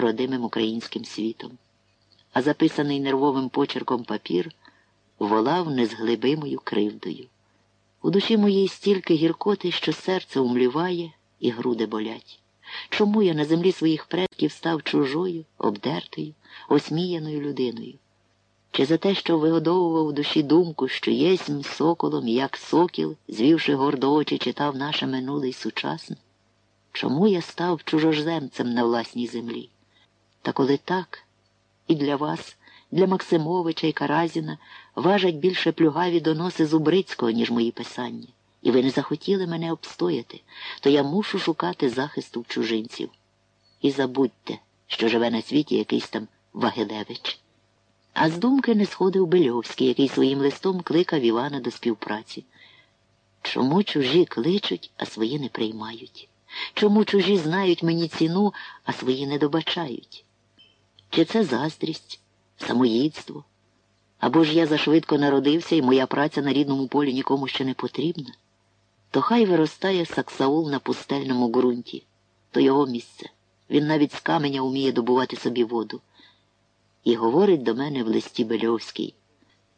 родимим українським світом, а записаний нервовим почерком папір волав незглибимою кривдою. У душі моїй стільки гіркоти, що серце умліває і груди болять. Чому я на землі своїх предків став чужою, обдертою, осміяною людиною? Чи за те, що вигодовував у душі думку, що єсмь соколом, як сокіл, звівши гордо очі, читав наше минуле й сучасне? Чому я став чужоземцем на власній землі? Та коли так, і для вас, для Максимовича і Каразіна важать більше плюгаві доноси Зубрицького, ніж мої писання, і ви не захотіли мене обстояти, то я мушу шукати захисту в чужинців. І забудьте, що живе на світі якийсь там Вагилевич. А з думки не сходив Бельовський, який своїм листом кликав Івана до співпраці. Чому чужі кличуть, а свої не приймають? Чому чужі знають мені ціну, а свої не добачають? Чи це заздрість, самоїдство? Або ж я зашвидко народився і моя праця на рідному полі нікому ще не потрібна? То хай виростає саксаул на пустельному ґрунті, то його місце. Він навіть з каменя вміє добувати собі воду. І говорить до мене в листі Бельовський.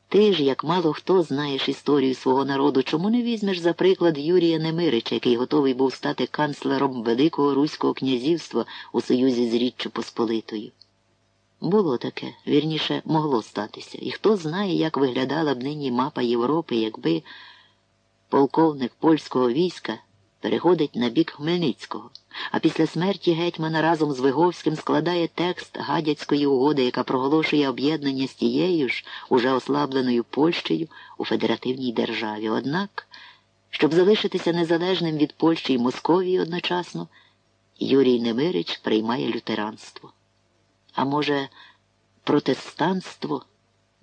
Ти ж, як мало хто знаєш історію свого народу, чому не візьмеш за приклад Юрія Немирича, який готовий був стати канцлером Великого Руського князівства у союзі з Річчю Посполитою? Було таке, вірніше, могло статися. І хто знає, як виглядала б нині мапа Європи, якби полковник польського війська переходить на бік Хмельницького, а після смерті гетьмана разом з Виговським складає текст гадяцької угоди, яка проголошує об'єднання з тією ж, уже ослабленою Польщею у федеративній державі. Однак, щоб залишитися незалежним від Польщі і Московії одночасно, Юрій Немирич приймає лютеранство. А може, протестанство?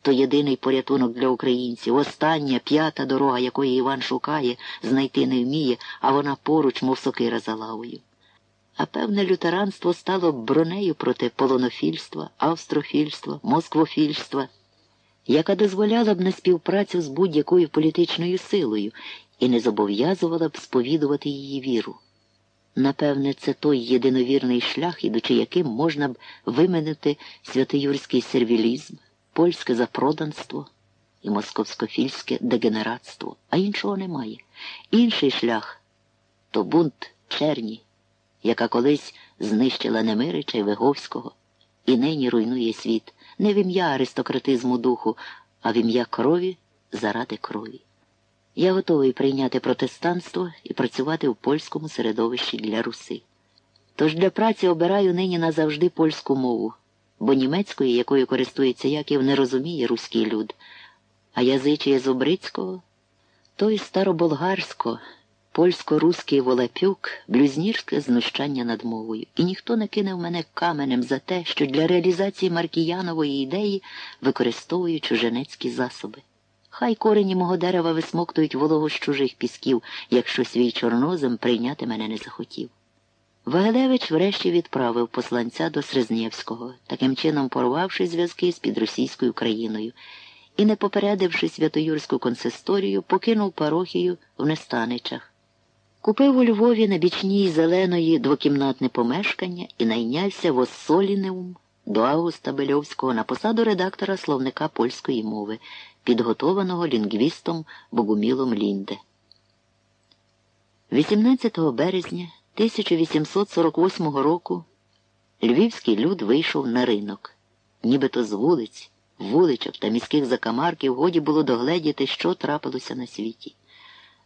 то єдиний порятунок для українців, остання п'ята дорога, якої Іван шукає, знайти не вміє, а вона поруч, мов сокира за лавою. А певне лютеранство стало бронею проти полонофільства, австрофільства, москвофільства, яка дозволяла б на співпрацю з будь-якою політичною силою і не зобов'язувала б сповідувати її віру. Напевне, це той єдиновірний шлях, ідучи яким можна б вименити святоюрський сервілізм польське запроданство і московськофільське дегенератство, а іншого немає. Інший шлях то бунт черні, яка колись знищила Немирича й Виговського і нині руйнує світ не в ім'я аристократизму духу, а в ім'я крові заради крові. Я готовий прийняти протестанство і працювати в польському середовищі для руси. Тож для праці обираю нині назавжди польську мову бо німецької, якою користується Яків, не розуміє руський люд, а язичіє Зубрицького, той староболгарсько, польсько-руський волапюк, блюзнірське знущання над мовою, і ніхто не кине в мене каменем за те, що для реалізації Маркіянової ідеї використовую чуженецькі засоби. Хай корені мого дерева висмоктують вологу з чужих пісків, якщо свій чорнозем прийняти мене не захотів. Вагелевич врешті відправив посланця до Срезнєвського, таким чином порвавши зв'язки з підросійською країною і, не попередивши Святоюрську консисторію, покинув парохію в Нестаничах. Купив у Львові на бічній зеленої двокімнатне помешкання і найнявся в Оссолінеум до Августа Бельовського на посаду редактора словника польської мови, підготованого лінгвістом Богумілом Лінде. 18 березня 1848 року львівський люд вийшов на ринок. Нібито з вулиць, вуличок та міських закамарків годі було догледіти, що трапилося на світі.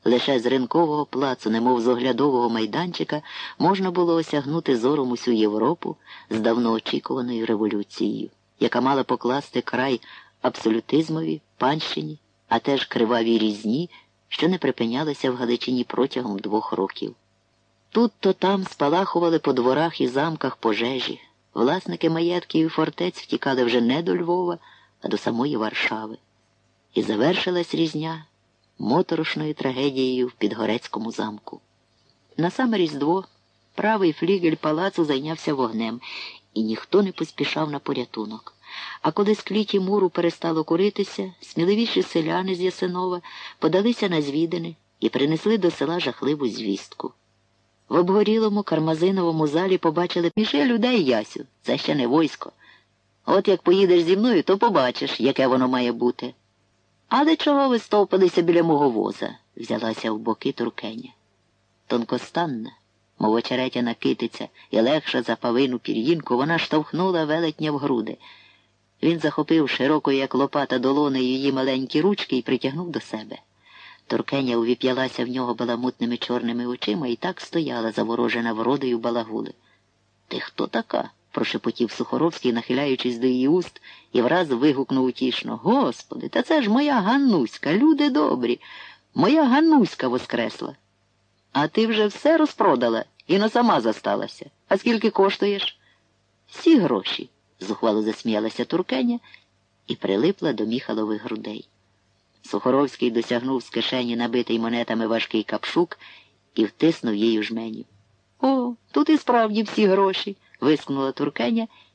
Лише з ринкового плацу, немов з оглядового майданчика, можна було осягнути зором усю Європу з давно очікуваною революцією, яка мала покласти край абсолютизмові, панщині, а теж кривавій різні, що не припинялися в Галичині протягом двох років. Тут то там спалахували по дворах і замках пожежі. Власники маєтків і фортець втікали вже не до Львова, а до самої Варшави. І завершилась різня моторошною трагедією в Підгорецькому замку. На саме Різдво правий флігель палацу зайнявся вогнем, і ніхто не поспішав на порятунок. А коли з кліті муру перестало куритися, сміливіші селяни з Ясенова подалися на звідини і принесли до села жахливу звістку. В обгорілому кармазиновому залі побачили міше людей Ясю. Це ще не войсько. От як поїдеш зі мною, то побачиш, яке воно має бути. Але чого ви стовпилися біля мого воза? взялася в боки туркеня. Тонкостанна, мов очеретяна китиця, і легша за павину пір'їнку, вона штовхнула велетня в груди. Він захопив широкою, як лопата долони її маленькі ручки і притягнув до себе. Туркеня увіп'ялася в нього баламутними чорними очима і так стояла, заворожена вродою балагули. Ти хто така? Прошепотів Сухоровський, нахиляючись до її уст, і враз вигукнув утішно. Господи, та це ж моя Ганнуська, люди добрі. Моя Ганнуська воскресла. А ти вже все розпродала і на сама засталася. А скільки коштуєш? Всі гроші, зухвало засміялася Туркеня і прилипла до міхалових грудей. Сухоровський досягнув з кишені набитий монетами важкий капшук і втиснув їй у жменю. О, тут і справді всі гроші. Вискнула Туркеня